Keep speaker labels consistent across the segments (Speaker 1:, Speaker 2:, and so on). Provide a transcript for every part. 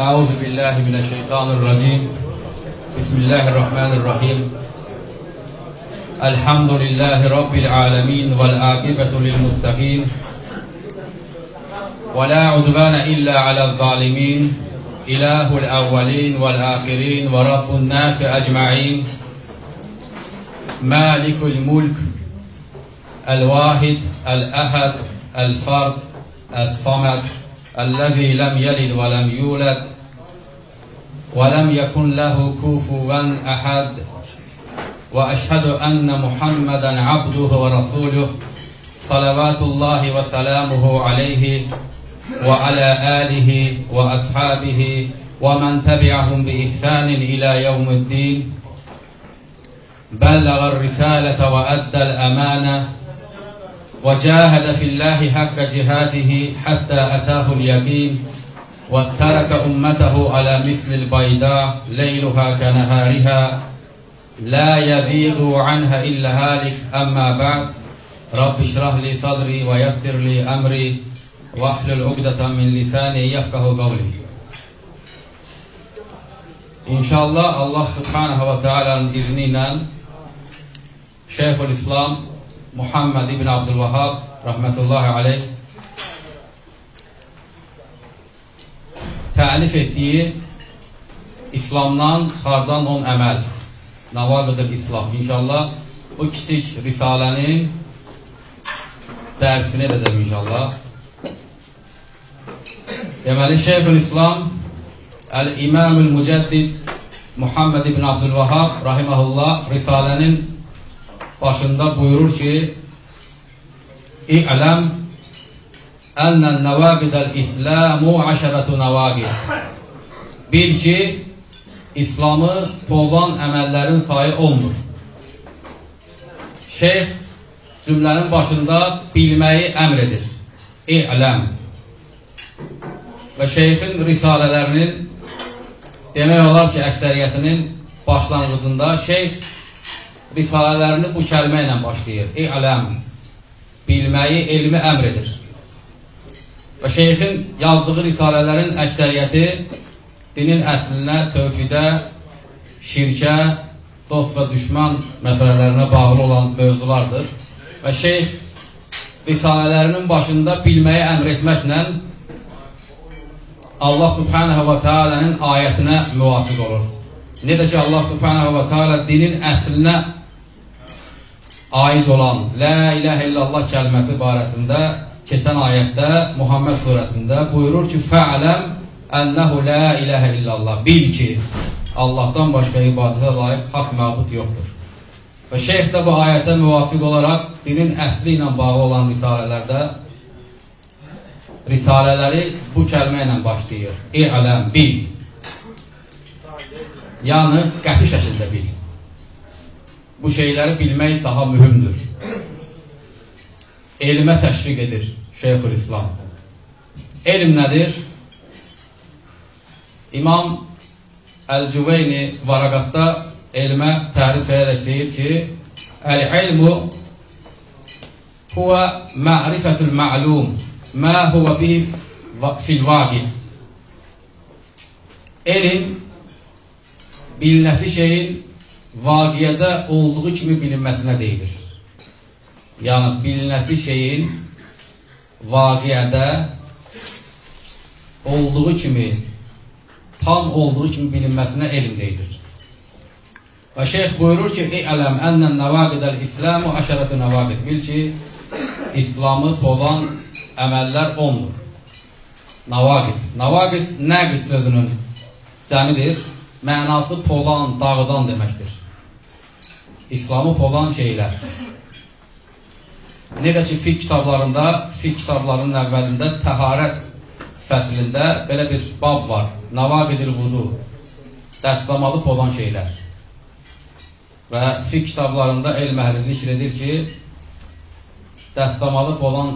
Speaker 1: أعوذ بالله من الشيطان الرجيم. بسم الله الرحمن الرحيم. الحمد لله رب العالمين والعاقبة للمتقين. ولا عدوان إلا على الظالمين. إله الأولين والآخرين ورب الناس أجمعين. مالك الملك الواحد الأحد الفرد الصمد الذي لم يلد ولم يولد ولم يكن له كفوا أحد. وأشهد أن محمدا عبده ورسوله صلوات الله وسلامه عليه وعلى آله وأصحابه ومن تبعهم بإحسان إلى يوم الدين. بلغ الرسالة وأدى الأمانة. وجاهد في الله حق جهاده حتى أتاه اليقين وترك أمته على مثل البيضاء ليلها كنهارها لا يزيغ عنها إلا هالك. أما بعد رب اشرح لي صدري ويسر لي أمري واحلل عقدة من لساني يفقه قولي. İnşallah Allah Subhanahu ve Taala'nın izni ilə Şeyhül İslam Muhammed ibn Abdülvahhab rahmetullahi aleyh təlif etdiyi İslamdan çıxardan 10 əməl Navaqıdır İslam. İnşallah bu kiçik risalənin dərsini edəcəm inşallah. Deməli, Şeyhül İslam Əl-İmamül Mücəddid Muhammed ibn Abdülvahhab rahiməhullah risalənin başında buyurur ki İ'ləm ənən nəvaqidəl İslamu aşərətü nəvaqid Bil ki, İslamı pozan əməllərin sayı olmur. Şeyx cümlənin başında bilməyi əmr edir. İ'ləm Və şeyxin risalələrinin demək olar ki, əksəriyyətinin başlanğıcında şeyx risalələrini bu kəlmə ilə başlayır. İ'ləm, bilməyi, elmi əmr edir. Və şeyxin yazdığı risalələrin əksəriyyəti dinin əslinə, tövfidə, şirkə, dost və düşman məsələlərinə bağlı olan mövzulardır. Və şeyx risalələrinin başında bilməyi əmr etməklə Allah subhanahu və teala'nın ayətinə müvafiq olur. Necə ki, Allah subhanahu və teala dinin əslinə aid olan La ilahə illallah kəlməsi barəsində keçən ayətdə Muhammed surəsində buyurur ki, Fə'ələm ənəhu la ilahə illallah. Bil ki, Allahdan başqa ibadətə layiq haqq məbud yoxdur. Və şeyx də bu ayətə müvafiq olaraq dinin əsli ilə bağlı olan risalələrdə risalələri bu kəlmə ilə başlayır. İ'ləm, bil. Yəni, qəti şəkildə bil. Bu şeyləri bilmək daha mühümdür. Elmə təşviq edir Şeyhül İslam. Elm nədir? İmam Əl-Cüveyni varaqatda elmə tərif edərək deyir ki, Əl-ilmu huvə ma'rifətül ma'lum mə huvə bi fil vaqi. Elm bilinəsi şeyin vaqiyyədə olduğu kimi bilinməsinə deyilir. Yəni, bilinəsi şeyin vaqiyyədə olduğu kimi, tam olduğu kimi bilinməsinə elm deyilir. Və şeyh buyurur ki, İ'ələm ənnən nəvaqidəl İsləmu əşərətü nəvaqid. Bil ki, İslamı pozan əməllər ondur. Navaqid. Navaqid nəqid sözünün cəmidir. Mənası pozan, dağıdan deməkdir. İslamı pozan şeylər. Necə ki, fiqh kitablarında, fiqh kitablarının əvvəlində təharət fəslində belə bir bab var. Navaqidil vudu. Dəstamalı pozan şeylər. Və fiqh kitablarında elm əhli zikr edir ki, dəstamalı olan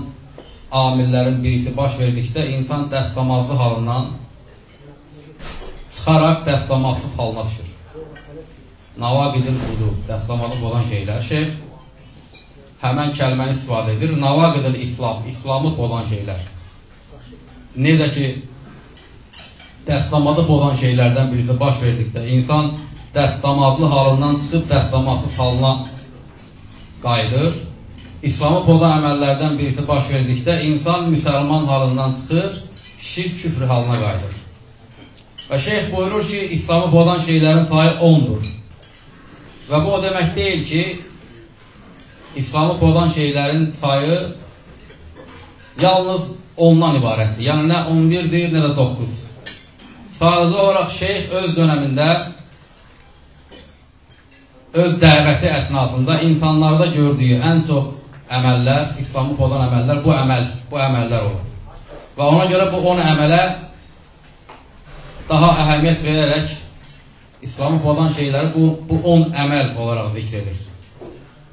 Speaker 1: amillərin birisi baş verdikdə insan dəstəmazlı halından çıxaraq dəstəmazsız halına düşür. Navaqidil vudu, dəstəmalı olan şeylər. Şeyh həmən kəlməni istifadə edir. Navaqidil İslam, İslamı olan şeylər. Necə ki, dəstəmazı pozan şeylərdən birisi baş verdikdə, insan dəstəmazlı halından çıxıb dəstəmazsız halına qayıdır. İslamı pozan əməllərdən birisi baş verdikdə, insan müsəlman halından çıxır, şirk küfr halına qayıdır. Və şeyx buyurur ki, İslamı pozan şeylərin sayı 10-dur. Və bu o demək deyil ki, İslamı pozan şeylərin sayı yalnız ondan ibarətdir. Yəni nə 11-dir, nə də 9. Sadəcə olaraq şeyx öz dönəmində öz dəvəti əsnasında insanlarda gördüyü ən çox əməllər, İslamı pozan əməllər bu əməl, bu əməllər olur. Və ona görə bu 10 əmələ daha əhəmiyyət verərək İslamı pozan şeyləri bu, bu 10 əməl olaraq zikr edir.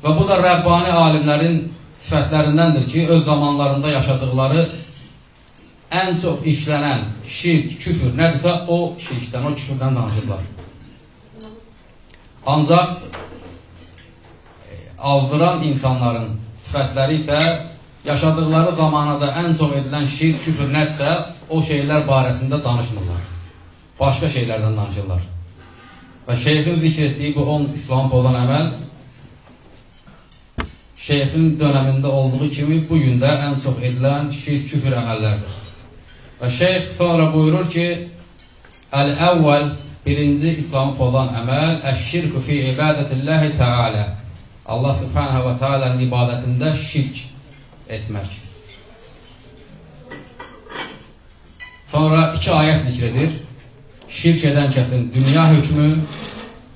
Speaker 1: Və bu da Rəbbani alimlərin sifətlərindəndir ki, öz zamanlarında yaşadıqları ən çox işlənən şirk, küfür nədirsə o şirkdən, o küfürdən danışırlar. Ancaq e, azdıran insanların sifətləri isə yaşadıqları zamanada ən çox edilən şirk, küfür nədirsə o şeylər barəsində danışmırlar. Başqa şeylərdən danışırlar. Və şeyxin zikr etdiyi bu 10 İslam pozan əməl şeyxin dönəmində olduğu kimi bu gün də ən çox edilən şirk, küfür əməllərdir. Və şeyx sonra buyurur ki, Əl-əvvəl birinci İslamı pozan əməl əşşirku fi ibadətilləhi teala. Allah subhanahu və teala'nın ibadətində şirk etmək. Sonra iki ayət zikr edir. Şirk edən kəsin dünya hökmü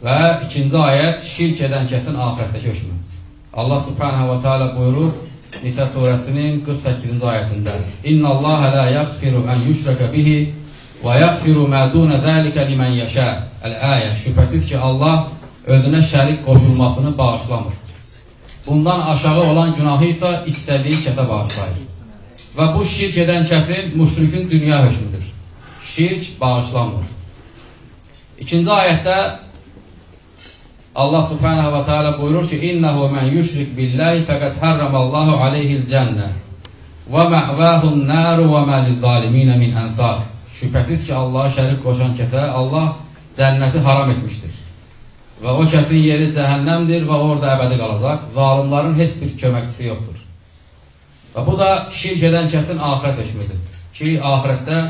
Speaker 1: və ikinci ayət şirk edən kəsin ahirətdəki hökmü. Allah subhanahu və teala buyurur Nisə surəsinin 48-ci ayətində İnna Allah la yaghfiru an yushraka bihi və yaghfiru ma dun zalika limen yasha. Əl-ayə. Şübhəsiz ki, Allah özünə şərik qoşulmasını bağışlamır. Bundan aşağı olan günahı isə istədiyi kəsə bağışlayır. Və bu şirk edən kəsin müşrikin dünya hökmüdür. Şirk bağışlanmır. İkinci ayətdə Allah subhanahu və teala buyurur ki, İnnehu men yushrik billahi fəqəd harramallahu aleyhil cənnə və mə'vəhun nəru və mə lizzaliminə min ənsar. Şübhəsiz ki, Allaha şərik qoşan kəsə Allah cənnəti haram etmişdir. Və o kəsin yeri cəhənnəmdir və orada əbədi qalacaq. Zalimların heç bir köməkçisi yoxdur. Və bu da şirk edən kəsin ahirət hökmüdür. Ki, ahirətdə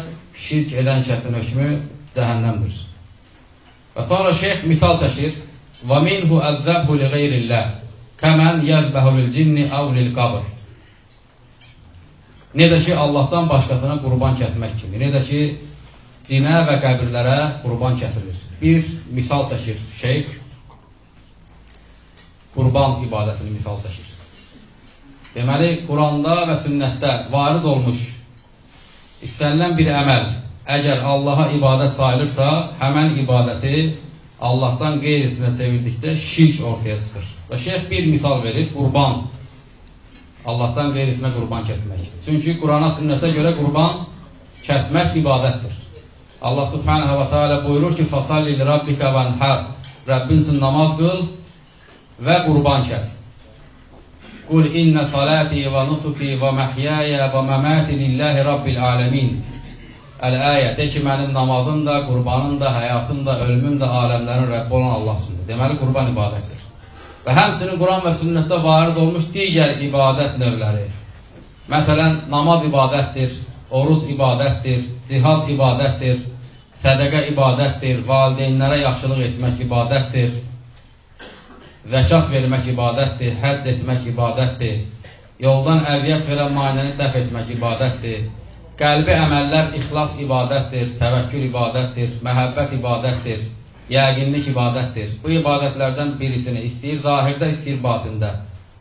Speaker 1: şirk edən kəsin hökmü cəhənnəmdir. Və sonra şeyx misal çəkir. Və minhu əzzəbhu li qeyrilləh kəmən yəzbəhu lil cinni əv lil qabr. Necə ki, Allahdan başqasına qurban kəsmək kimi, necə ki, cinə və qəbirlərə qurban kəsilir. Bir misal çəkir şeyx, qurban ibadətini misal çəkir. Deməli, Quranda və sünnətdə varid olmuş istənilən bir əməl, əgər Allaha ibadət sayılırsa, həmən ibadəti Allahdan qeyrisinə çevirdikdə şirk ortaya çıxır. Və şeyx bir misal verir, qurban. Allahdan qeyrisinə qurban kəsmək. Çünki Qurana, sünnətə görə qurban kəsmək ibadətdir. Allah subhanahu və teala buyurur ki, Fasalli li rabbika vanhar. Rəbbin üçün namaz qıl və qurban kəs. Qul inna salati və nusuki və məhyaya və məmati lillahi rabbil aləmin. Əl-əyə, de ki, mənim namazım da, qurbanım da, həyatım da, ölümüm də aləmlərin Rəbbi olan Allah üçündür. Deməli, qurban ibadətdir. Və həmçinin Quran və sünnətdə varid olmuş digər ibadət növləri. Məsələn, namaz ibadətdir, oruc ibadətdir, cihad ibadətdir, sədəqə ibadətdir, valideynlərə yaxşılıq etmək ibadətdir, zəkat vermək ibadətdir, həcc etmək ibadətdir, yoldan əziyyət verən manəni dəf etmək ibadətdir, Qəlbi əməllər ixlas ibadətdir, təvəkkül ibadətdir, məhəbbət ibadətdir, yəqinlik ibadətdir. Bu ibadətlərdən birisini istəyir zahirdə, istəyir batində.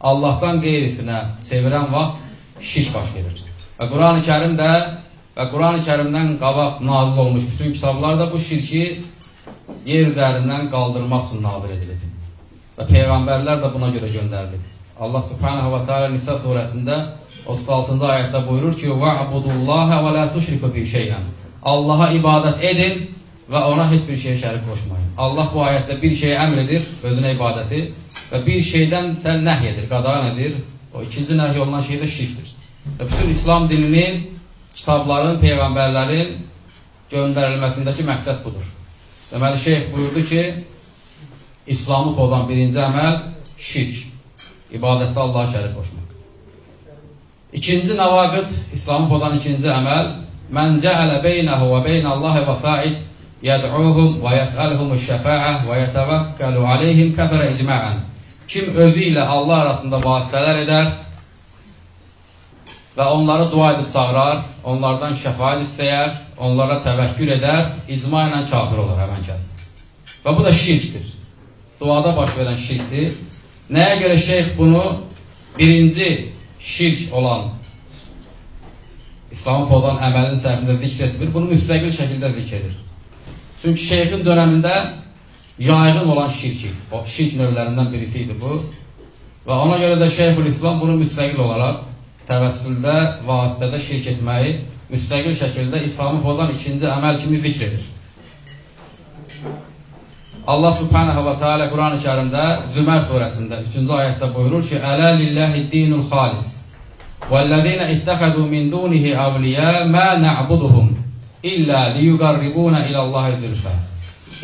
Speaker 1: Allahdan qeyrisinə çevirən vaxt şirk baş verir. Və Quran-ı Kərim də və Quran-ı Kərimdən qabaq nazil olmuş bütün kitablar da bu şirki yer üzərindən qaldırmaq üçün nazil edilib. Və Peyğəmbərlər də buna görə göndərilib. Allah Subhanahu və Teala Nisa surəsində 36-cı ayətdə buyurur ki: "Va'budullaha və la tuşriku bi şey'an." Allaha ibadət edin və ona heç bir şeyə şərik qoşmayın. Allah bu ayətdə bir şeyə əmr edir, özünə ibadəti və bir şeydən sən nəhy edir, qadağan edir. O ikinci nəhy olunan şey də şirkdir. Və bütün İslam dininin, kitabların, peyğəmbərlərin göndərilməsindəki məqsəd budur. Deməli, şeyh buyurdu ki, İslamı pozan birinci əməl şirk, ibadətdə Allaha şərik qoşmaq. İkinci nəvaqid, İslamı pozan ikinci əməl, mən cəələ beynəhu və beynəllahi vəsaid yəd'uhum və yəsəlhum şəfəə və yətəvəkkəlu aleyhim kəfərə icməən. Kim özü ilə Allah arasında vasitələr edər, və onları dua edib çağırar, onlardan şəfaət istəyər, onlara təvəkkül edər, icma ilə kafir olar həmən kəs. Və bu da şirkdir. Duada baş verən şirkdir. Nəyə görə şeyx bunu birinci şirk olan İslamı pozan əməlin səhvində zikr etmir, bunu müstəqil şəkildə zikr edir. Çünki şeyxin dönəmində yaygın olan şirki, o şirk növlərindən birisi idi bu. Və ona görə də Şeyhül İslam bunu müstəqil olaraq təvəssüldə, vasitədə şirk etməyi müstəqil şəkildə İslamı pozan ikinci əməl kimi zikr edir. Allah subhanahu və teala Quran-ı kərimdə Zümər surəsində 3-cü ayətdə buyurur ki, Ələ lilləhi dinul xalis vəllezine ittəxəzu min dunihi avliyə mə nə'buduhum illə liyuqarribuna iləllahi zülfə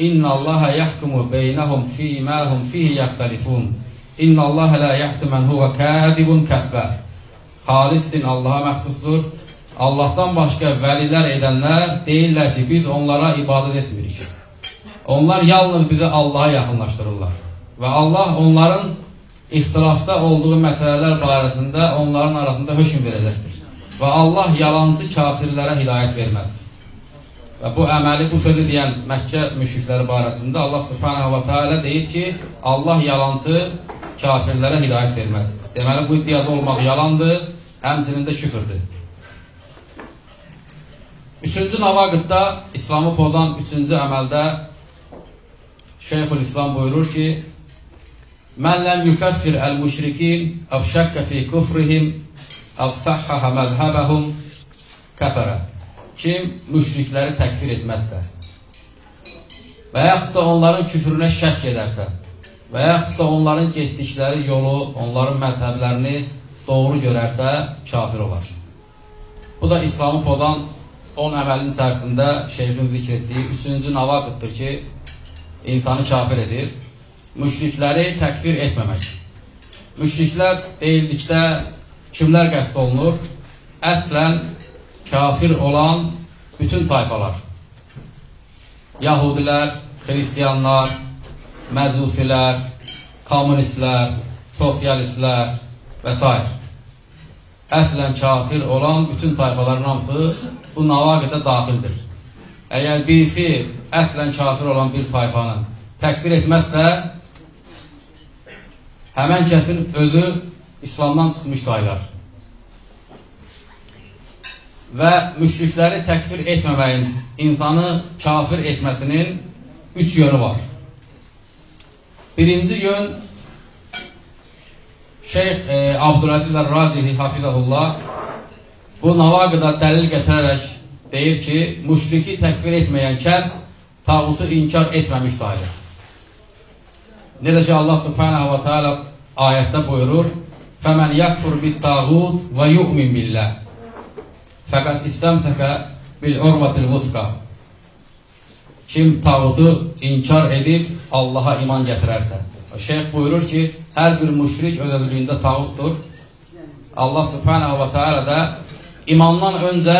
Speaker 1: İnna Allaha yahkumu beynəhum fīmə hum fihi yaxtalifun İnna Allaha la yahdi mən huvə kədibun kəffər xalis din Allaha məxsusdur. Allahdan başqa vəlilər edənlər deyirlər ki, biz onlara ibadət etmirik. Onlar yalnız bizi Allaha yaxınlaşdırırlar. Və Allah onların ixtilafda olduğu məsələlər barəsində onların arasında hökm verəcəkdir. Və Allah yalancı kafirlərə hidayət verməz. Və bu əməli, bu sözü deyən Məkkə müşrikləri barəsində Allah subhanahu wa ta'ala deyir ki, Allah yalancı kafirlərə hidayət verməz. Deməli, bu iddiada olmaq yalandır, həmçinin də küfürdür. Üçüncü navaqiddə İslamı pozan üçüncü əməldə Şeyhül İslam buyurur ki, Mən ləm yukəffir əl-müşrikin əv şəkkə fi küfrihim əv səhhəhə məzhəbəhum kəfərə. Kim müşrikləri təkfir etməzsə və yaxud da onların küfrünə şək edərsə və yaxud da onların getdikləri yolu, onların məzhəblərini doğru görərsə, kafir olar. Bu da İslamı pozan 10 əməlin içərisində şeyxin zikr etdiyi üçüncü navaqıddır ki, insanı kafir edir. Müşrikləri təkfir etməmək. Müşriklər deyildikdə kimlər qəsd olunur? Əslən, kafir olan bütün tayfalar. Yahudilər, xristiyanlar, məcusilər, kommunistlər, sosialistlər, və s. Əslən kafir olan bütün tayfaların hamısı bu navaqədə daxildir. Əgər birisi əslən kafir olan bir tayfanı təkfir etməzsə, həmən kəsin özü İslamdan çıxmış sayılar. Və müşrikləri təkfir etməməyin insanı kafir etməsinin üç yönü var. Birinci yön Şeyx e, Abdüləziz Əl-Racihi Hafizəhullah bu navaqıda dəlil gətirərək deyir ki, müşriki təkfir etməyən kəs tağutu inkar etməmiş sayılır. Necə ki, Allah subhanahu wa ta'ala ayətdə buyurur, فَمَنْ يَكْفُرْ بِالْتَاغُوتِ وَيُؤْمِنْ بِاللَّهِ فَقَدْ اِسْتَمْسَكَ بِالْعُرْوَةِ الْوُسْقَى Kim tağutu inkar edib Allaha iman gətirərsə. Şeyx buyurur ki, hər bir müşrik öz özlüyündə tağutdur. Allah subhanahu wa ta'ala da imandan öncə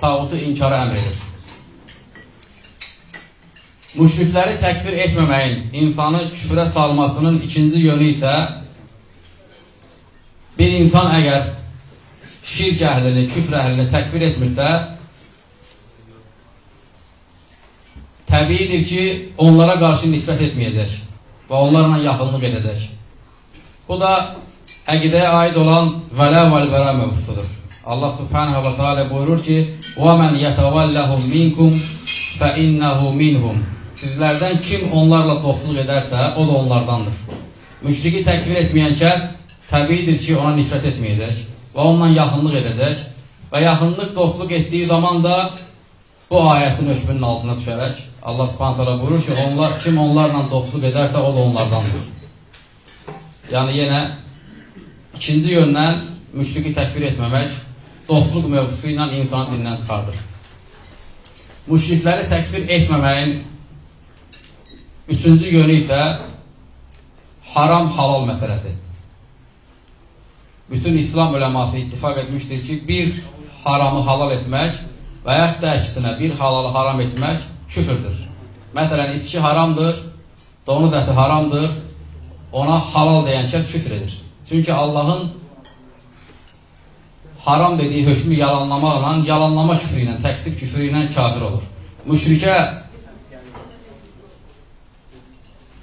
Speaker 1: tağutu inkara əmr edir. Müşrikləri təkfir etməməyin insanı küfrə salmasının ikinci yönü isə bir insan əgər şirk əhlini, küfr əhlini təkfir etmirsə, təbiidir ki, onlara qarşı nisbət etməyəcək və onlarla yaxınlıq edəcək. Bu da əqidəyə aid olan vələ vəl-vərə mövzusudur. Allah subhanahu wa ta'ala buyurur ki, وَمَنْ يَتَوَلَّهُمْ مِنْكُمْ فَإِنَّهُ مِنْهُمْ Sizlərdən kim onlarla dostluq edərsə, o da onlardandır. Müşriki təkvir etməyən kəs təbiidir ki, ona nifrət etməyəcək və onunla yaxınlıq edəcək və yaxınlıq, dostluq etdiyi zaman da bu ayətin hökmünün altına düşərək Allah subhanətələ buyurur ki, onlar, kim onlarla dostluq edərsə, o da onlardandır. Yəni, yenə ikinci yöndən müşriki təkfir etməmək dostluq mövzusu ilə insanı dindən çıxardır. müşrikləri təkfir etməməyin üçüncü yönü isə haram halal məsələsi. Bütün İslam öləması ittifak etmişdir ki, bir haramı halal etmək və yaxud da əksinə bir halalı haram etmək küfürdür. Məsələn, içki haramdır, donuz əti haramdır, ona halal deyən kəs küfr edir. Çünki Allahın haram dediyi hökmü yalanlamaqla, yalanlama küfrü ilə, təksib küfrü ilə kafir olur. Müşrikə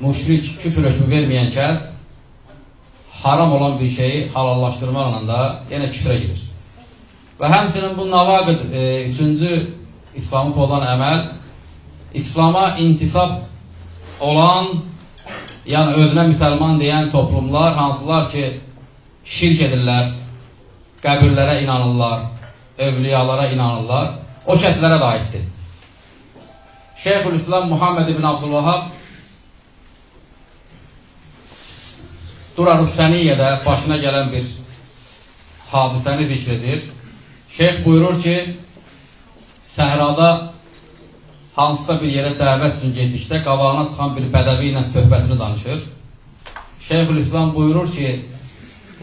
Speaker 1: müşrik küfr hökmü verməyən kəs haram olan bir şeyi halallaşdırmaqla da yenə küfrə girir. Və həmçinin bu navaqid e, üçüncü İslamı pozan əməl İslama intisab olan yəni özünə müsəlman deyən toplumlar hansılar ki şirk edirlər, qəbirlərə inanırlar, evliyalara inanırlar, o kəslərə də aiddir. Şeyhülislam Muhammed ibn Abdülvahab Durar Hüsəniyyədə başına gələn bir hadisəni zikr edir. Şeyh buyurur ki, səhrada hansısa bir yerə dəvət üçün getdikdə qabağına çıxan bir bədəvi ilə söhbətini danışır. Şeyhülislam buyurur ki,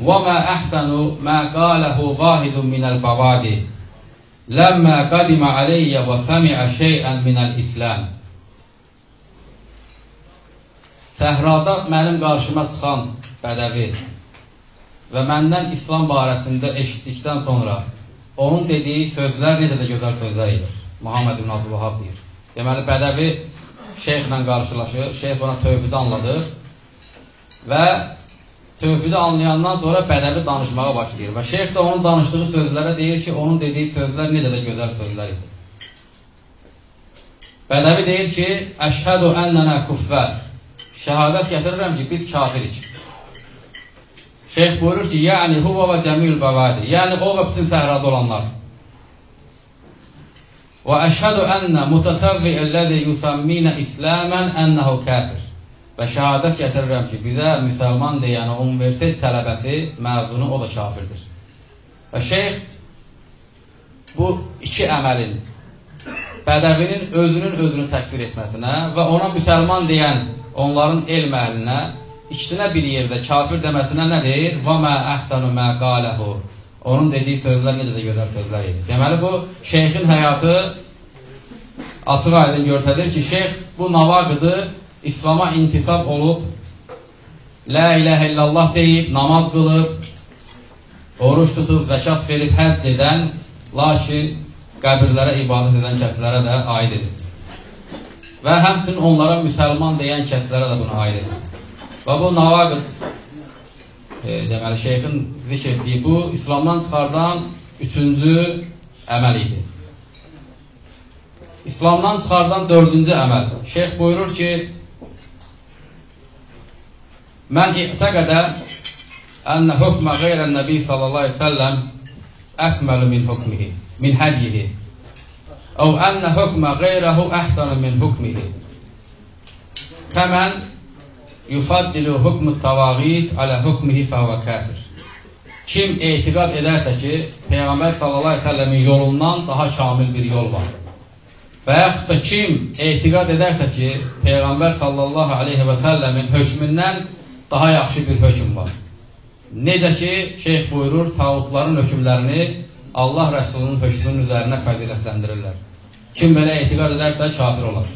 Speaker 1: وَمَا أَحْسَنُ مَا قَالَهُ غَاهِدٌ مِنَ الْبَوَادِ لَمَّا قَدِمَ عَلَيَّ وَسَمِعَ شَيْئًا مِنَ الْإِسْلَامِ Səhrada mənim qarşıma çıxan bədəvi və məndən İslam barəsində eşitdikdən sonra onun dediyi sözlər necə də gözəl sözlər idi. Muhammed ibn Abdülvahab deyir. Deməli, bədəvi şeyxlə qarşılaşır, şeyx ona tövhidi anladır və tövhidi anlayandan sonra bədəvi danışmağa başlayır və şeyx də onun danışdığı sözlərə deyir ki, onun dediyi sözlər necə də gözəl sözlər idi. Bədəvi deyir ki, əşhədu ənnənə kuffər şəhadət gətirirəm ki, biz kafirik. Şeyx buyurur ki, yəni huva və cəmiül bəvadi, yəni o və bütün səhrada olanlar. Və əşhədu ənnə mutatəvvi'əlləzi yusammina islamən ənəhu kafir. Və şəhadət gətirirəm ki, bizə müsəlman deyən universitet tələbəsi, məzunu o da kafirdir. Və şeyx bu iki əməlin bədəvinin özünün özünü təkfir etməsinə və ona müsəlman deyən onların elm əhlinə ikisinə bir yerdə kafir deməsinə nə deyir? Və mə əhsənu mə qaləhu. Onun dediyi sözlər necə də gözəl sözlər idi. Deməli, bu şeyxin həyatı açıq aydın görsədir ki, şeyx bu navaqıdı İslama intisab olub, Lə iləhə illallah deyib, namaz qılıb, oruç tutub, zəkat verib, həcc edən, lakin qəbirlərə ibadət edən kəslərə də aid edir. Və həmçinin onlara müsəlman deyən kəslərə də bunu aid edir. Və bu navaqıd e, deməli şeyxin zikr etdiyi bu İslamdan çıxardan üçüncü əməl idi. İslamdan çıxardan dördüncü əməl. Şeyx buyurur ki, Mən i'təqədə ənə hukmə qeyrən nəbi sallallahu aleyhi ve səlləm əkməlu min hukmihi, min hədyihi. Əv ənə hukmə qeyrəhu əhsanu min hukmihi. Kəmən yufaddilu hukmu tavağit alə hukmihi fəhvə kafir. Kim etiqad edərsə ki, Peyğəmbər səlləmin yolundan daha kamil bir yol var. Və yaxud da kim etiqad edərsə ki, Peyğəmbər səlləmin hökmündən daha yaxşı bir hökm var. Necə ki, şeyh buyurur, tağutların hökmlərini Allah Rəsulunun hökmünün üzərinə fəzilətləndirirlər. Kim belə etiqad edərsə, kafir olar.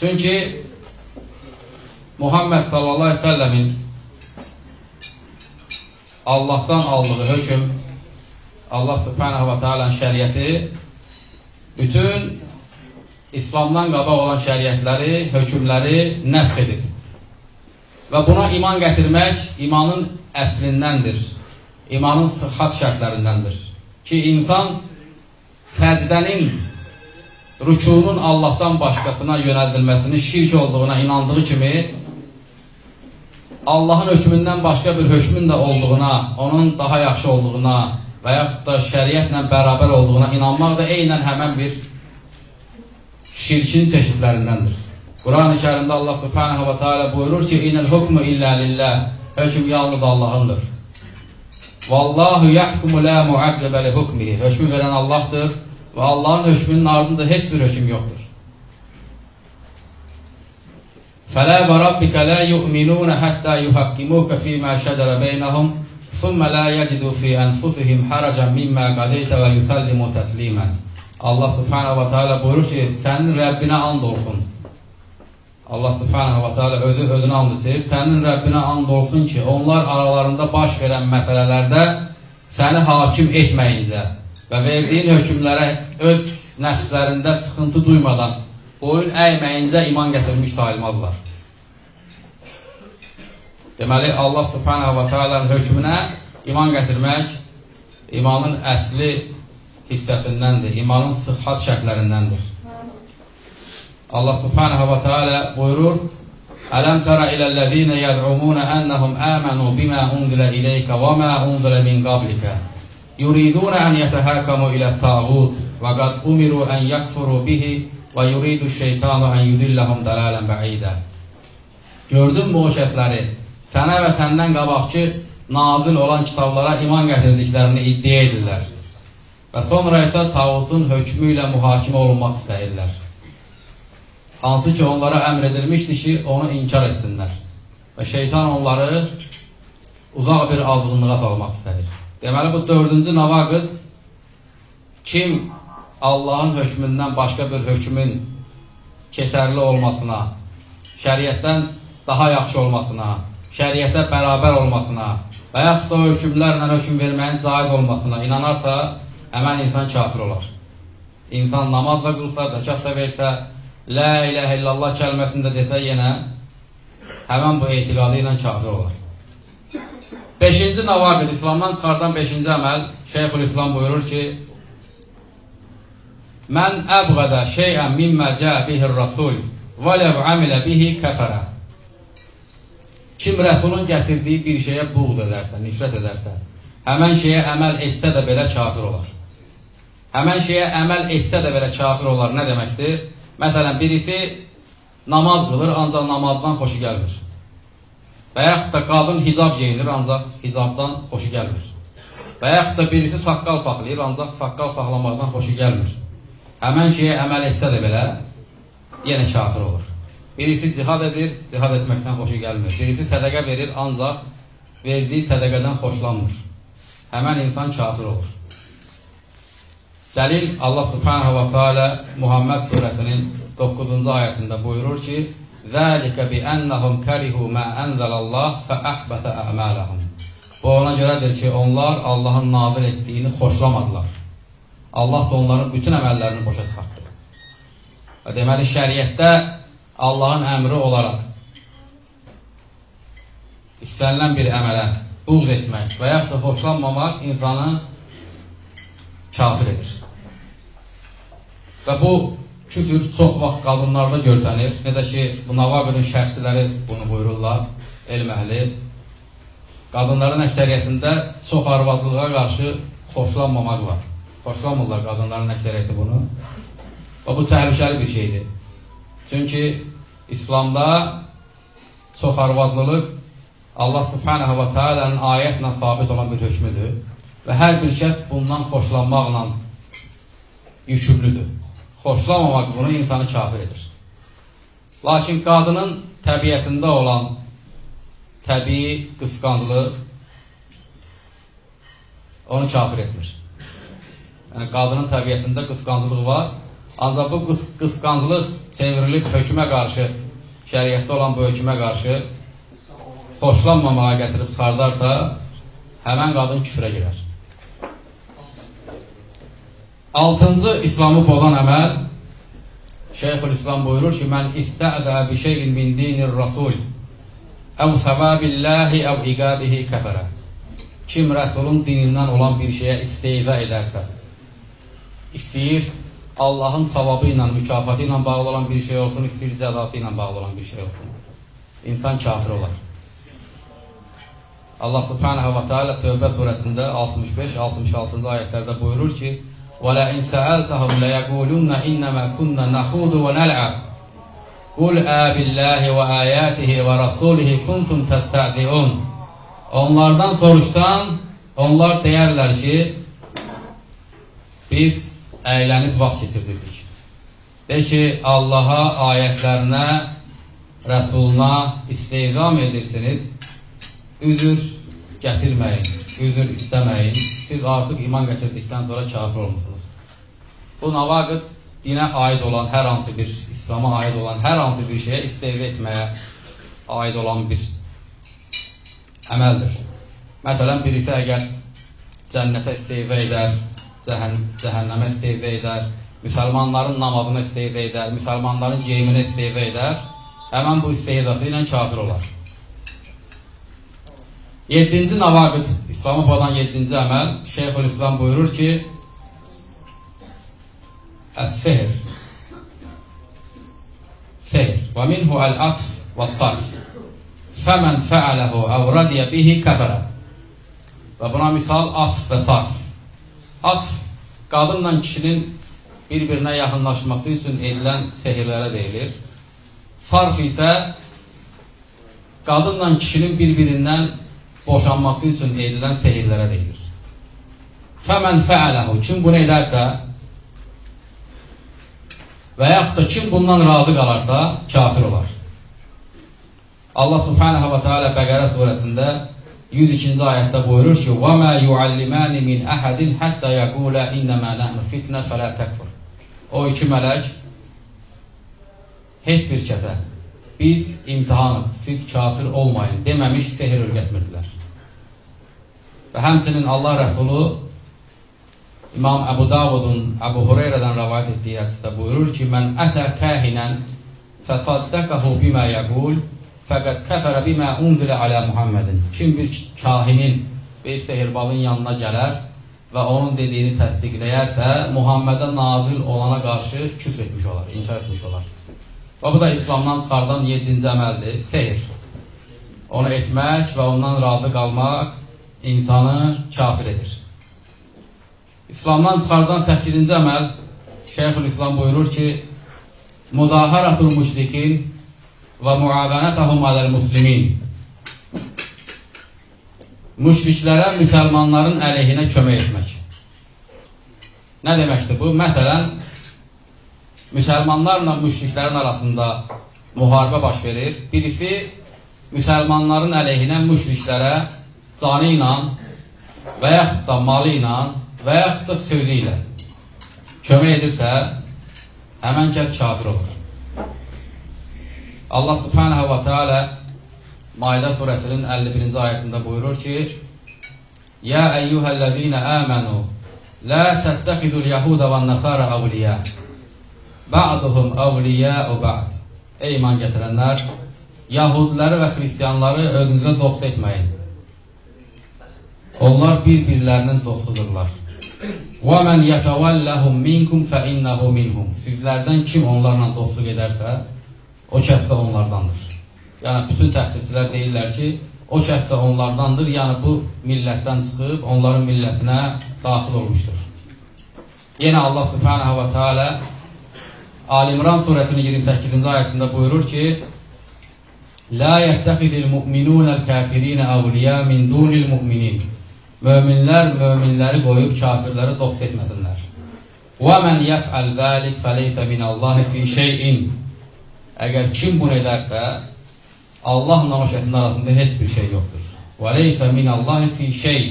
Speaker 1: Çünki Muhammed sallallahu aleyhi ve səlləmin Allahdan aldığı hökm, Allah subhanahu wa ta'ala şəriəti bütün İslamdan qabaq olan şəriətləri, hökmləri nəsx edib. Və buna iman gətirmək imanın əslindəndir. İmanın sıxhat şərtlərindəndir. Ki, insan səcdənin, rükunun Allahdan başqasına yönəldilməsinin şirk olduğuna inandığı kimi, Allahın hökmündən başqa bir hökmün də olduğuna, onun daha yaxşı olduğuna və yaxud da şəriətlə bərabər olduğuna inanmaq da eynən həmən bir şirkin çeşidlərindəndir. Quran-ı kərimdə Allah subhanahu wa ta'ala buyurur ki, İnəl hukmu illə lillah, hökm yalnız Allahındır. Vallahu yahkumu la muaqqibəli hukmihi, hökmü verən Allahdır və Allahın hökmünün ardında heç bir hökm yoxdur. فَلَا وَرَبِّكَ لَا يُؤْمِنُونَ حَتَّى يُحَكِّمُوكَ فِي مَا شَجَرَ بَيْنَهُمْ ثُمَّ لَا يَجِدُوا فِي أَنفُسِهِمْ حَرَجًا مِمَّا قَضَيْتَ وَيُسَلِّمُوا تَسْلِيمًا Allah subhanahu wa ta'ala buyurur ki, sənin Rəbbinə and olsun. Allah subhanahu wa ta'ala özü özünə and içir. Sənin Rəbbinə and olsun ki, onlar aralarında baş verən məsələlərdə səni hakim etməyincə və verdiyin hökmlərə öz nəfslərində sıxıntı duymadan boyun əyməyincə iman gətirmiş sayılmazlar. Deməli, Allah subhanahu wa ta'alanın hökmünə iman gətirmək imanın əsli hissəsindəndir, imanın sıxhat şərtlərindəndir. Allah subhanahu wa ta'ala buyurur, Ələm tərə iləl-ləzīnə yəd'umunə ənəhum əmənu bimə unzilə iləyikə və mə unzilə min qablikə yuridunə ən yətəhəkamu ilə-tağud və qad umiru ən yəkfuru bihi və yuridu şeytanu ən yudilləhum dələlən bə'idə Gördünmü o şəxsləri? Sənə və səndən qabaqçı nazil olan kitablara iman gətirdiklərini iddia edirlər və sonra isə tağutun hökmü ilə mühakimə olunmaq istəyirlər. Hansı ki, onlara əmr edilmişdir ki, onu inkar etsinlər. Və şeytan onları uzaq bir azğınlığa salmaq istəyir. Deməli, bu dördüncü navaqıd kim Allahın hökmündən başqa bir hökmün keçərli olmasına, şəriətdən daha yaxşı olmasına, şəriətə bərabər olmasına və yaxud da hökmlərlə hökm verməyin caiz olmasına inanarsa, həmən insan kafir olar. İnsan namaz da qılsa, zəkat da versə, Lə iləhə illallah kəlməsində desə yenə həmən bu etiqadı ilə kafir olar. Beşinci navaqid, İslamdan çıxardan beşinci əməl, Şeyxül İslam buyurur ki, Mən əbqədə şeyən mimmə cə bihir rasul və ləv əmilə bihi kəfərə. Kim rəsulun gətirdiyi bir şeyə buğz edərsə, nifrət edərsə, həmən şeyə əməl etsə də belə kafir olar. Həmən şeyə əməl etsə də belə kafir olar. Nə deməkdir? Məsələn, birisi namaz qılır, ancaq namazdan xoşu gəlmir. Və yaxud da qadın hicab geyinir, ancaq hicabdan xoşu gəlmir. Və yaxud da birisi saqqal saxlayır, ancaq saqqal saxlamaqdan xoşu gəlmir. Həmən şeyə əməl etsə də belə, yenə kafir olur. Birisi cihad edir, cihad etməkdən xoşu gəlmir. Birisi sədəqə verir, ancaq verdiyi sədəqədən xoşlanmır. Həmən insan kafir olur. Dəlil Allah subhanahu wa ta'ala Muhammed surəsinin 9-cu ayətində buyurur ki, bi ennəhum kərihu mə ənzəlallah fə əhbətə əmələhum. Bu ona görədir ki, onlar Allahın nazil etdiyini xoşlamadılar. Allah da onların bütün əməllərini boşa çıxartdı. Və deməli, şəriətdə Allahın əmri olaraq istənilən bir əmələ buğz etmək və yaxud da xoşlanmamaq insanı kafir edir. Və bu küfür çox vaxt qadınlarda görsənir. Necə ki, bu Navaqidin şəxsiləri bunu buyururlar, elm əhli. Qadınların əksəriyyətində çox arvadlığa qarşı xoşlanmamaq var. Xoşlanmırlar qadınların əksəriyyəti bunu. Və bu təhlükəli bir şeydir. Çünki İslamda çox arvadlılıq Allah subhanahu wa ta'ala'nın ayətlə sabit olan bir hökmüdür və hər bir kəs bundan xoşlanmaqla yükümlüdür xoşlamamaq bunu insanı kafir edir. Lakin qadının təbiətində olan təbii qısqanclıq onu kafir etmir. Yəni, qadının təbiətində qısqanclıq var, ancaq bu qıs qısqanclıq çevrilib hökmə qarşı, şəriətdə olan bu hökmə qarşı xoşlanmamağa gətirib çıxardarsa, həmən qadın küfrə girər. Altıncı İslamı pozan əməl Şeyxül İslam buyurur ki, mən istəzə bi şeyin min dinir rasul əv səvabilləhi əv iqabihi kəfərə Kim rəsulun dinindən olan bir şeyə isteyzə edərsə istəyir Allahın savabı ilə, mükafatı ilə bağlı olan bir şey olsun, istəyir cəzası ilə bağlı olan bir şey olsun. İnsan kafir olar. Allah Subhanahu wa Taala Tövbə surəsində 65-66-cı ayətlərdə buyurur ki: "Və la in sa'altahum la yaqulunna innama kunna nahudu və nal'a. Qul abillahi və ayatihi və rasulihi kuntum tastahzi'un." Onlardan soruşsan, onlar deyərlər ki: "Biz əylənib vaxt keçirdirdik. De ki, Allaha, ayətlərinə, Rəsuluna isteyzam edirsiniz, üzür gətirməyin, üzür istəməyin, siz artıq iman gətirdikdən sonra kafir olmuşsunuz. Bu navaqid dinə aid olan hər hansı bir, İslama aid olan hər hansı bir şeyə isteyzə etməyə aid olan bir əməldir. Məsələn, birisi əgər cənnətə isteyzə edər, cəhən cəhənnəmə isteyzə edər, müsəlmanların namazını isteyzə edər, müsəlmanların geyiminə isteyzə edər, həmən bu isteyzası ilə kafir olar. Yedinci navaqid, İslamı badan yedinci əməl, Şeyhül İslam buyurur ki, Əs-sehir Sehir Və minhu əl-atf və sarf Fəmən fəaləhu əv radiyə bihi kəfərə. Və buna misal atf və sarf Atf, qadınla kişinin bir-birinə yaxınlaşması üçün edilən sehirlərə deyilir. Sarf isə qadınla kişinin bir-birindən boşanması üçün edilən sehirlərə deyilir. Fəmən fəaləhu, kim bunu edərsə və yaxud da kim bundan razı qalarsa, kafir olar. Allah subhanahu wa ta'ala Bəqərə surəsində 102-ci ayətdə buyurur ki: "Və mə yuallimani min ahadin hatta yaqula innama nahnu fitnə fələ təkfur." O iki mələk heç bir kəsə biz imtahanıq, siz kafir olmayın deməmiş sehir öyrətmirdilər. Və həmçinin Allah Rəsulu İmam Əbu Davudun Əbu Hureyrədən rəvayət etdiyi hədisdə buyurur ki: "Mən ətə kahinan fəsaddaqahu bima yaqul" Fəqət kəfərə bimə unzilə alə Muhammedin. Kim bir kahinin, bir sehirbazın yanına gələr və onun dediyini təsdiqləyərsə, Muhammedə nazil olana qarşı küfr etmiş olar, inkar etmiş olar. Və bu da İslamdan çıxardan 7-ci əməldir, sehir. Onu etmək və ondan razı qalmaq insanı kafir edir. İslamdan çıxardan 8-ci əməl Şeyhül İslam buyurur ki, Mudaharatul müşrikin muavanətəhum aləl muslimin müşriklərə müsəlmanların əleyhinə kömək etmək. Nə deməkdir bu? Məsələn, müsəlmanlarla müşriklərin arasında müharibə baş verir. Birisi müsəlmanların əleyhinə müşriklərə canı ilə və yaxud da malı ilə və yaxud da sözü ilə kömək edirsə, həmən kəs kafir olur. Allah subhanahu wa ta'ala Maidə surəsinin 51-ci ayətində buyurur ki: "Ya eyyuhellezina amanu la tattakhidul yahuda wan nasara awliya ba'duhum awliya'u ba'd." Ey iman gətirənlər, Yahudiləri və xristianları özünüzə dost etməyin. Onlar bir-birlərinin dostudurlar. Və men yetevallahum minkum fe innehu minhum. Sizlərdən kim onlarla dostluq edərsə, o kəs də onlardandır. Yəni, bütün təfsirçilər deyirlər ki, o kəs də onlardandır, yəni bu millətdən çıxıb onların millətinə daxil olmuşdur. Yenə Allah subhanahu wa ta'ala Al-İmran surəsinin 28-ci ayətində buyurur ki, La yəttəxidil mu'minunəl kafirinə əvliyə min dunil mu'minin. Möminlər möminləri qoyub kafirləri dost etməsinlər. Və mən yəfəl zəlik fəleysə minəllahi fi şeyin. Əgər kim bunu edərsə, Allahla o şəxsin arasında heç bir şey yoxdur. Və leysə minəllahi fi şey.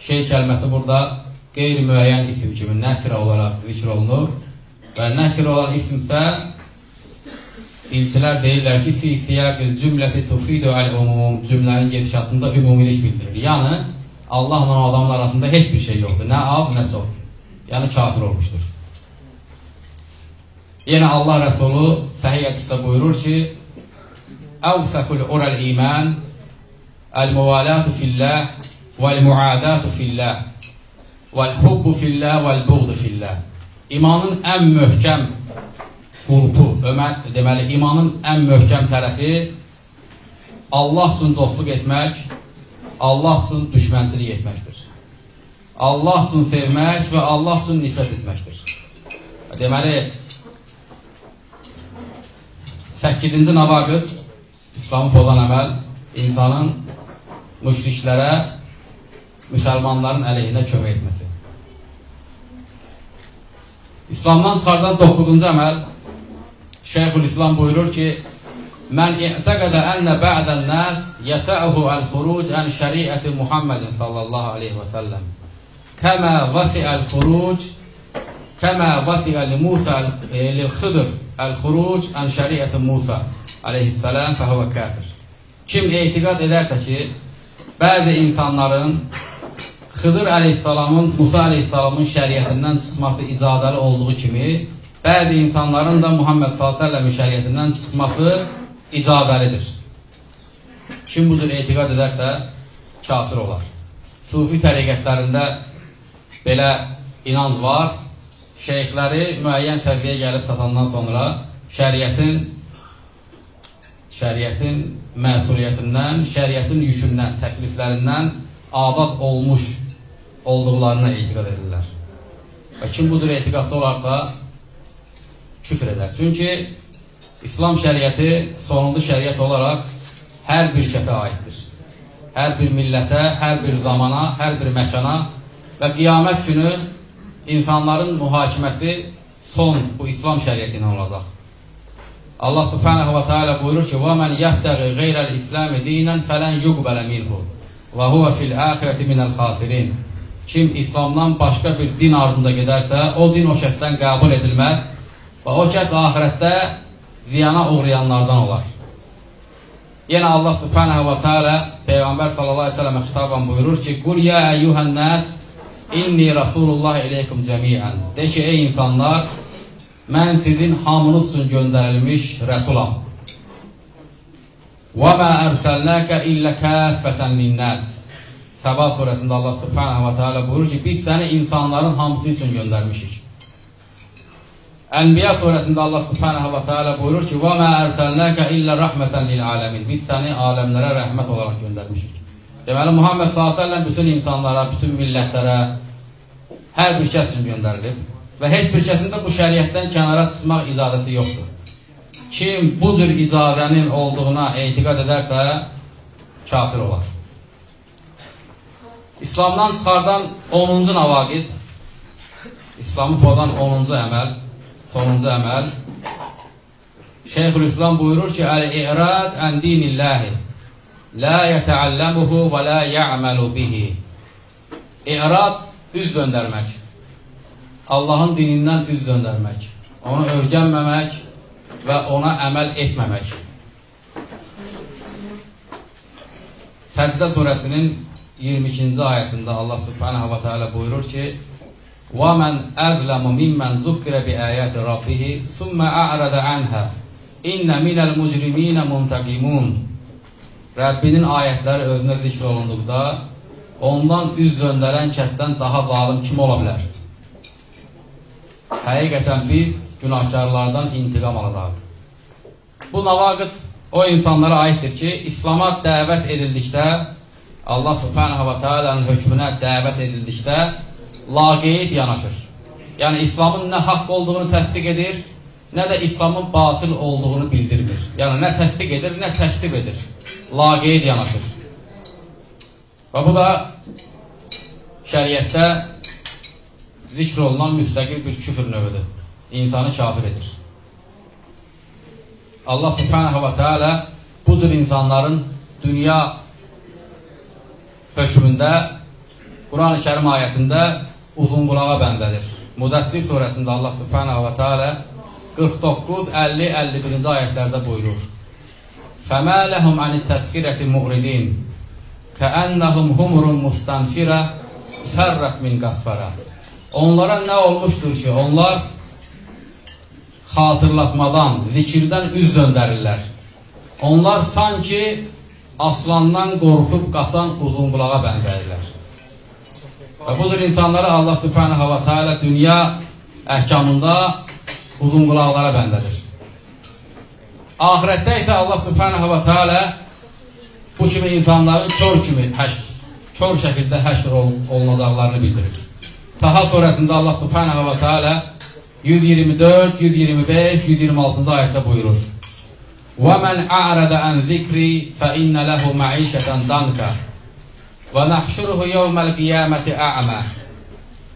Speaker 1: Şey kəlməsi burada qeyri-müəyyən isim kimi nəkirə olaraq zikr olunur. Və nəkir olan isimsə ilçilər deyirlər ki, siyaqil cümləti tufidu əl-umum cümlənin gedişatında ümumilik bildirir. Yəni, Allahla adamın arasında heç bir şey yoxdur. Nə az, nə çox. Yəni, kafir olmuşdur. Yenə Allah Rəsulu səhiyyə hədisdə buyurur ki, Əvsəkul urəl iman Əl-müvalatu fillah Vəl-muadatu fillah Vəl-hubbu fillah Vəl-buğdu fillah İmanın ən möhkəm qulpu, ömər, deməli, imanın ən möhkəm tərəfi Allah üçün dostluq etmək, Allah üçün düşmənçilik etməkdir. Allah üçün sevmək və Allah üçün nifrət etməkdir. Deməli, 8-ci navaqıd İslamı pozan əməl insanın müşriklərə müsəlmanların əleyhinə kömək etməsi. İslamdan çıxardan 9-cu əməl Şeyxül İslam buyurur ki, Mən i'təqədə ənə bə'dən nəs yəsə'uhu əl-xuruc ən şəriəti Muhammedin sallallahu aleyhi və səlləm. Kəmə vəsi'əl xuruc li Musa li Xıdır əl-xuruc ən şəriəti Musa aleyhissələm fəhəvə kəfir. Kim etiqad edərsə ki, bəzi insanların Xıdır əleyhissalamın Musa əleyhissalamın şəriətindən çıxması icadəli olduğu kimi, bəzi insanların da Muhammed s.ə.v-in şəriətindən çıxması icazəlidir. Kim bu cür etiqad edərsə, kafir olar. Sufi təriqətlərində belə inanc var. Şeyxləri müəyyən səviyyəyə gəlib satandan sonra şəriətin şəriətin məsuliyyətindən, şəriətin yükündən, təkliflərindən azad olmuş olduqlarına etiqad edirlər. Və kim bu cür etiqadda olarsa, küfr edər. Çünki İslam şəriəti sonuncu şəriət olaraq hər bir kəsə aiddir. Hər bir millətə, hər bir zamana, hər bir məkana və qiyamət günü insanların mühakiməsi son bu İslam şəriəti ilə olacaq. Allah subhanahu wa ta'ala buyurur ki: "Və men yebtəği qeyrəl İslam dinan falan yuqbal minhu və huwa fil axireti minel xasirin." Kim İslamdan başqa bir din ardında gedərsə, o din o şəxsdən qəbul edilməz və o kəs axirətdə ziyana uğrayanlardan olar. Yenə Allah subhanahu wa ta'ala Peyğəmbər sallallahu aleyhi ve sellemə xitaban buyurur ki, Qul ya əyyuhən nəs, inni Rasulullah ileykum cəmiən. De ki, ey insanlar, mən sizin hamınız üçün göndərilmiş rəsulam. Və mə ərsəlnəkə illə kəffətən linnəs. Səba surəsində Allah subhanahu wa ta'ala buyurur ki, biz səni insanların hamısı üçün göndərmişik. Ənbiya surəsində Allah subhanahu wa ta'ala buyurur ki, Və mə ərsəlnəkə illə rəhmətən lil aləmin. Biz səni aləmlərə rəhmət olaraq göndərmişik. Deməli, Muhammed s.ə.v bütün insanlara, bütün millətlərə, hər bir kəs üçün göndərilib və heç bir kəsin də bu şəriətdən kənara çıxmaq icazəsi yoxdur. Kim bu cür icazənin olduğuna etiqad edərsə, kafir olar. İslamdan çıxardan 10-cu navaqid, İslamı podan 10-cu əməl, sonuncu əməl Şeyxülislam buyurur ki, Əl-İrad ən dinilləhi La yətəalləmuhu və la ya'məlu bihi. İrad üz döndərmək. Allahın dinindən üz döndərmək. Onu öyrənməmək və ona əməl etməmək. Səcdə surəsinin 22-ci ayətində Allah Subhanahu va Taala buyurur ki: "Və men əzlamu mimmen zukkira bi ayati rabbih, summa a'rada anha. İnne minel mujrimina muntaqimun." Rəbbinin ayətləri özünə zikr olunduqda ondan üz döndərən kəsdən daha zalim kim ola bilər? Həqiqətən biz günahkarlardan intiqam alacaq. Bu navaqıt o insanlara aiddir ki, İslama dəvət edildikdə, Allah subhanahu wa ta'alanın hökmünə dəvət edildikdə laqeyd yanaşır. Yəni, İslamın nə haqq olduğunu təsdiq edir, nə də İslamın batıl olduğunu bildirmir. Yəni, nə təsdiq edir, nə təksib edir. Laqeyd yanaşır. Və bu da şəriətdə zikr olunan müstəqil bir küfür növüdür. İnsanı kafir edir. Allah subhanahu wa ta'ala bu cür insanların dünya hökmündə Quran-ı Kərim ayətində uzun qulağa bəndədir. Müdəssir surəsində Allah subhanahu wa ta'ala 49, 50, 51-ci ayətlərdə buyurur. فَمَا لَهُمْ عَنِ التَّذْكِرَةِ مُعْرِدِينَ كَأَنَّهُمْ هُمُرٌ مُسْتَنْفِرَةٌ فَرَّتْ مِنْ قَسْفَرَةٍ Onlara nə olmuşdur ki, onlar xatırlatmadan, zikirdən üz döndərirlər. Onlar sanki aslandan qorxub qaçan uzun qulağa bənzəyirlər. Və bu cür insanları Allah subhanahu wa ta'ala dünya əhkamında uzun qulaqlara bəndədir. Ahirətdə isə Allah subhanahu wa ta'ala bu kimi insanların kör kimi həşr, kör şəkildə həşr ol olunacaqlarını bildirir. Taha surəsində Allah subhanahu wa ta'ala 124, 125, 126-cı ayətdə buyurur. وَمَنْ أَعْرَدَ عَنْ ذِكْرِي فَإِنَّ لَهُ مَعِيشَةً دَنْكَ ونحشره يوم القيامة أعمى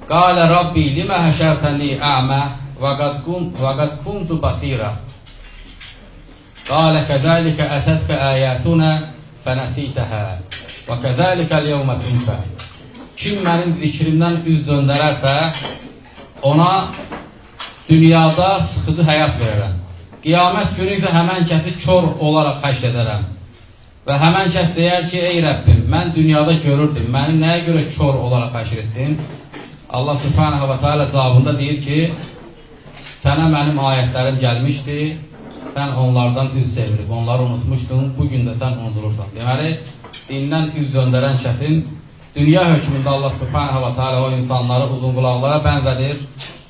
Speaker 1: قال ربي لما هشرتني أعمى وقد كنت, وقد كنت بصيرا قال كذلك أتتك آياتنا فنسيتها وكذلك اليوم تنسى Kim mənim zikrimdən üz döndərərsə, ona dünyada sıxıcı həyat verərəm. Qiyamət günü isə həmən kəsi kör olaraq həşr edərəm. Və həmən kəs deyər ki, ey Rəbbim, mən dünyada görürdüm, məni nəyə görə kör olaraq həşr etdin? Allah subhanahu və teala cavabında deyir ki, sənə mənim ayətlərim gəlmişdi, sən onlardan üz çevirib, onları unutmuşdun, bugün də sən unudulursan. Deməli, dindən üz döndərən kəsin dünya hökmündə Allah subhanahu və teala o insanları uzun qulaqlara bənzədir,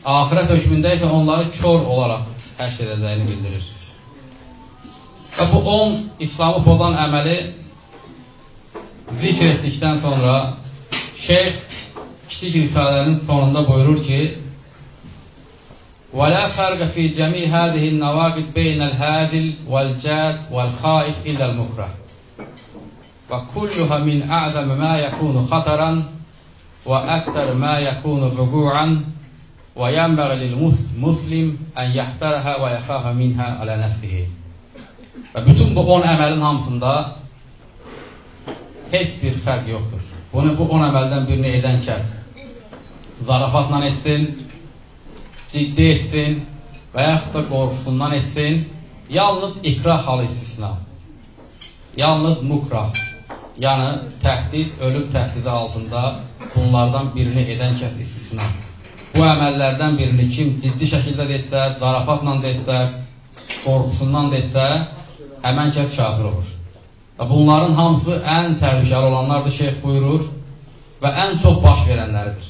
Speaker 1: ahirət hökmündə isə onları kör olaraq həşr edəcəyini bildirir. Və bu 10 İslamı pozan əməli zikr etdikdən sonra şeyx kiçik risalənin sonunda buyurur ki ولا فرق في جميع هذه النواقض بين الهادل والجاد والخائف إلا المكره وكلها من أعظم ما يكون خطرا وأكثر ما يكون وقوعا وينبغي للمسلم أن يحذرها ويخاف منها على نفسه Və bütün bu 10 əməlin hamısında heç bir fərq yoxdur. Bunu bu 10 əməldən birini edən kəs zarafatla etsin, ciddi etsin və yaxud da qorxusundan etsin, yalnız ikrah halı istisna. Yalnız mukrah, yəni təhdid, ölüm təhdidi altında bunlardan birini edən kəs istisna. Bu əməllərdən birini kim ciddi şəkildə etsə, zarafatla etsə, qorxusundan etsə, həmən kəs kafir olur. Və bunların hamısı ən təhlükəli olanlardır, şeyh buyurur və ən çox baş verənləridir.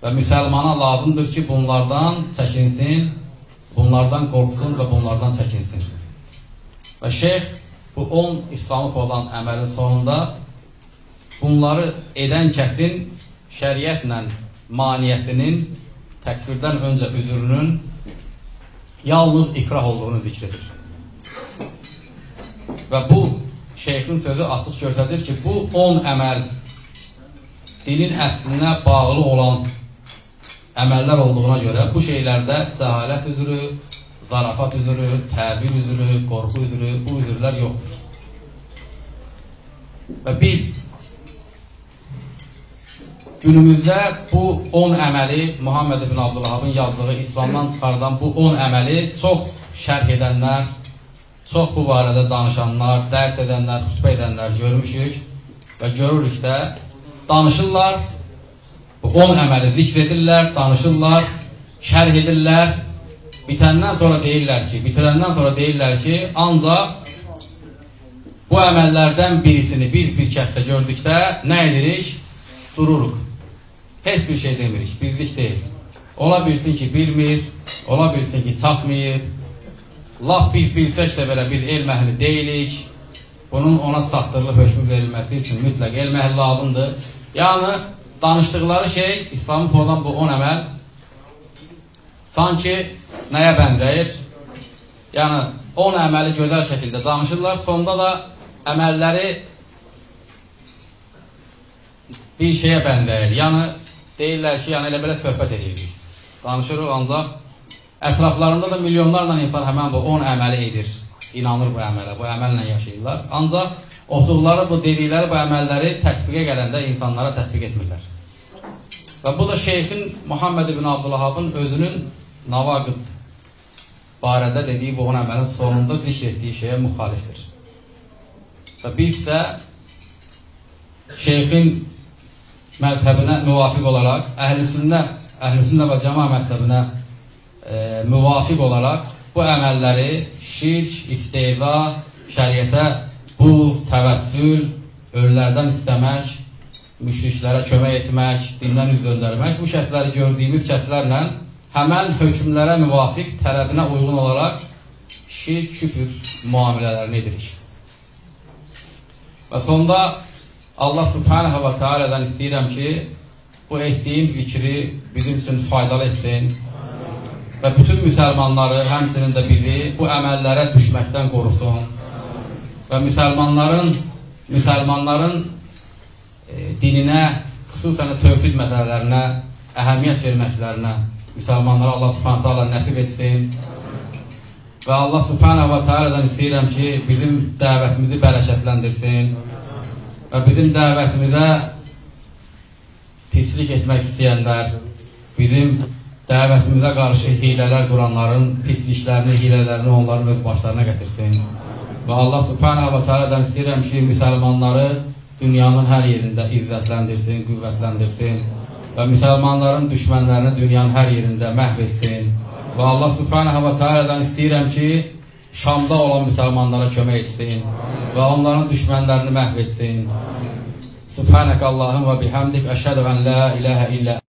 Speaker 1: Və müsəlmana lazımdır ki, bunlardan çəkinsin, bunlardan qorxsun və bunlardan çəkinsin. Və şeyh bu 10 İslamı pozan əməlin sonunda bunları edən kəsin şəriətlə maniyəsinin təkfirdən öncə üzrünün yalnız ikrah olduğunu zikr edir. Və bu şeyxin sözü açıq göstərir ki, bu 10 əməl dinin əslinə bağlı olan əməllər olduğuna görə bu şeylərdə cəhalət üzrü, zarafat üzrü, təbir üzrü, qorxu üzrü, bu üzrlər yoxdur. Və biz günümüzdə bu 10 əməli Muhammed ibn Abdülhabın yazdığı İslamdan çıxardan bu 10 əməli çox şərh edənlər, çox bu barədə danışanlar, dərd edənlər, xütbə edənlər görmüşük və görürük də danışırlar, bu 10 əməli zikr edirlər, danışırlar, şərh edirlər, bitəndən sonra deyirlər ki, bitirəndən sonra deyirlər ki, ancaq bu əməllərdən birisini biz bir kəsdə gördükdə nə edirik? Dururuq. Heç bir şey demirik, bizlik deyil. Ola bilsin ki, bilmir, ola bilsin ki, çatmayıb, laf biz bilsək də belə biz elm əhli deyilik, bunun ona çatdırılıb hökmü verilməsi üçün mütləq elm əhli lazımdır. Yəni, danışdıqları şey, İslamı pozan bu 10 əməl, sanki nəyə bəndəyir? Yəni, 10 əməli gözəl şəkildə danışırlar, sonda da əməlləri bir şeyə bəndəyir. Yəni, deyirlər ki, yəni elə belə söhbət edirik. Danışırıq, ancaq Ətraflarında da milyonlarla insan həmən bu 10 əməli edir. İnanır bu əmələ, bu əməllə yaşayırlar. Ancaq oxuduqları bu dedikləri bu əməlləri tətbiqə gələndə insanlara tətbiq etmirlər. Və bu da şeyxin Muhammed ibn Abdülhabın özünün navaqid barədə dediyi bu 10 əməlin sonunda zikr etdiyi şeyə müxalifdir. Və biz isə şeyxin məzhəbinə müvafiq olaraq əhl-i əhl-i və cəma məzhəbinə e, müvafiq olaraq bu əməlləri şirk, isteva, şəriətə buz, təvəssül, ölülərdən istəmək, müşriklərə kömək etmək, dindən üz döndərmək, bu şərtləri gördüyümüz kəslərlə həmən hökmlərə müvafiq tələbinə uyğun olaraq şirk, küfür müamilələrini edirik. Və sonda Allah subhanə və tealədən istəyirəm ki, bu etdiyim zikri bizim üçün faydalı etsin, və bütün müsəlmanları, həmsinin də bizi bu əməllərə düşməkdən qorusun və müsəlmanların müsəlmanların dininə, xüsusən tövhid məsələlərinə əhəmiyyət verməklərinə müsəlmanlara Allah subhanət hala nəsib etsin. Və Allah subhanət və teala'dan istəyirəm ki, bizim dəvətimizi bərəkətləndirsin və bizim dəvətimizə pislik etmək istəyənlər, bizim dəvətimizə qarşı hilələr quranların pisliklərini, hilələrini onların öz başlarına gətirsin. Və Allah subhanət və teala'dan istəyirəm ki, müsəlmanları dünyanın hər yerində izzətləndirsin, qüvvətləndirsin və müsəlmanların düşmənlərini dünyanın hər yerində məhv etsin. Və Allah subhanə və teala'dan istəyirəm ki, Şamda olan müsəlmanlara kömək etsin və onların düşmənlərini məhv etsin. Subhanək Allahım və bihamdik əşhədu ən la iləhə illə